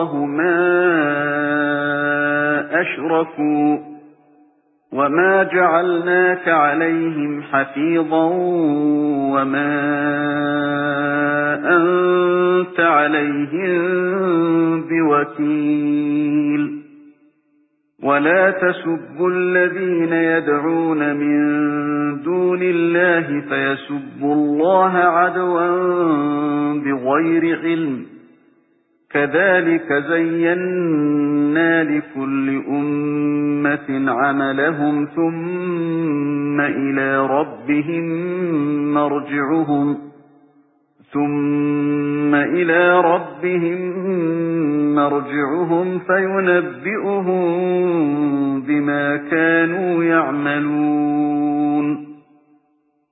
اللَّهُ مَا أَشْرَكُوا وَمَا جَعَلْنَاكَ عَلَيْهِمْ حَفِيظًا وَمَا أَنتَ عَلَيْهِمْ بِوَكِيلٍ. وَلَا تَسُبُّوا الَّذِينَ يَدْعُونَ مِن دُونِ اللَّهِ فَيَسُبُّوا اللَّهَ عَدْوًا بِغَيْرِ عِلْمٍ. كَذَلِكَ زَيَّنَّا لِكُلِّ أُمَّةٍ عَمَلَهُمْ ثُمَّ إِلَى رَبِّهِمْ مَرْجِعُهُمْ ثُمَّ إِلَى رَبِّهِمْ مَرْجِعُهُمْ فَيُنَبِّئُهُم بِمَا كَانُوا يَعْمَلُونَ